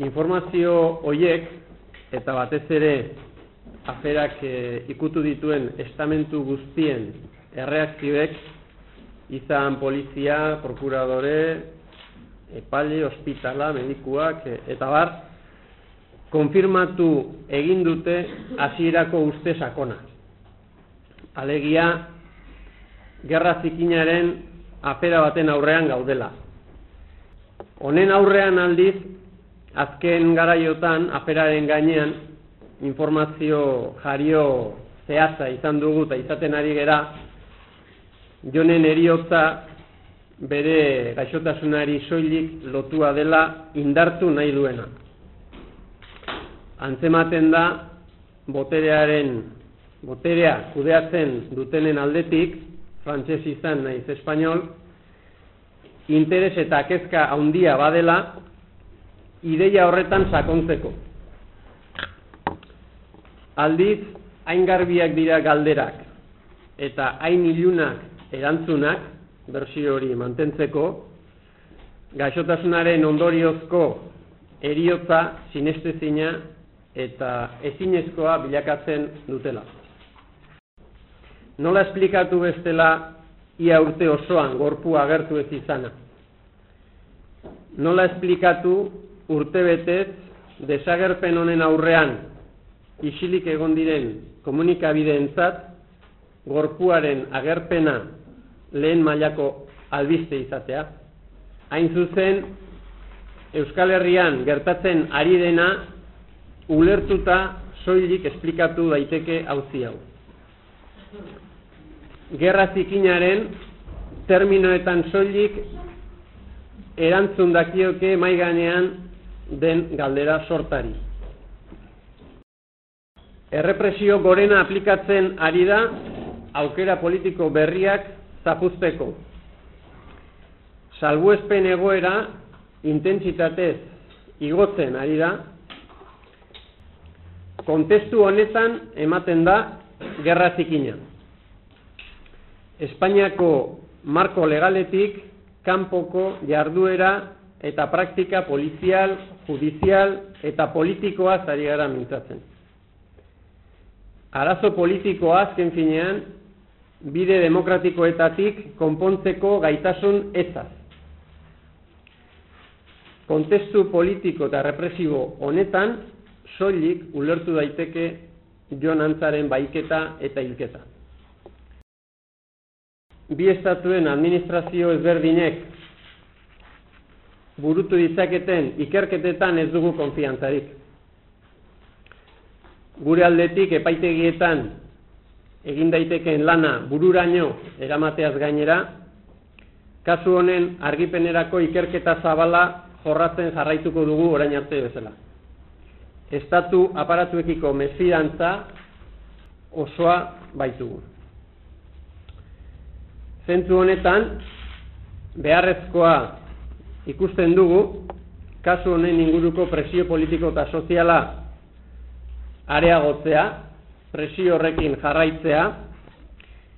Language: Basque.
informazio hoiek eta batez ere aferak e, ikutu dituen estamentu guztien erreaktibek izan polizia, prokuradore, epaile, ospitala, medikuak e, eta bar, konfirmatu egin dute hasierako uste sakona. Alegia, gerra zikinaren apera baten aurrean gaudela. Honen aurrean aldiz, azken garaiotan, aperaren gainean, informazio jario zehatza izan dugu eta izaten ari gera, jonen eriotza bere gaixotasunari soilik lotua dela indartu nahi duena. Antzematen da, boterearen, boterea kudeatzen dutenen aldetik, frantses izan naiz espanol, interes eta kezka handia badela, ideia horretan sakontzeko. Aldiz, hain garbiak dira galderak, eta hain ilunak erantzunak, bersio hori mantentzeko, gaixotasunaren ondoriozko eriotza sinestezina eta ezinezkoa bilakatzen dutela. Nola esplikatu bestela ia urte osoan gorpu agertu ez izana? Nola esplikatu urte betez desagerpen honen aurrean isilik egon diren komunikabideentzat gorpuaren agerpena lehen mailako albiste izatea. Hain zuzen, Euskal Herrian gertatzen ari dena ulertuta soilik esplikatu daiteke hauzi hau. Gerra zikinaren terminoetan soilik erantzun dakioke maiganean den galdera sortari. Errepresio gorena aplikatzen ari da aukera politiko berriak zapuzteko. Salbuespen egoera intentsitatez igotzen ari da, kontestu honetan ematen da gerra zikina. Espainiako marko legaletik kanpoko jarduera eta praktika polizial, judizial eta politikoa zari gara mintzatzen. Arazo politikoa azken finean bide demokratikoetatik konpontzeko gaitasun ezaz. Kontestu politiko eta represibo honetan, soilik ulertu daiteke jon antzaren baiketa eta hilketa. Bi estatuen administrazio ezberdinek burutu ditzaketen ikerketetan ez dugu konfiantzarik. Gure aldetik epaitegietan egin daitekeen lana bururaino eramateaz gainera, kasu honen argipenerako ikerketa zabala jorratzen jarraituko dugu orain arte bezala. Estatu aparatuekiko mesfidantza osoa baitugu. Zentzu honetan, beharrezkoa ikusten dugu, kasu honen inguruko presio politiko eta soziala areagotzea, presio horrekin jarraitzea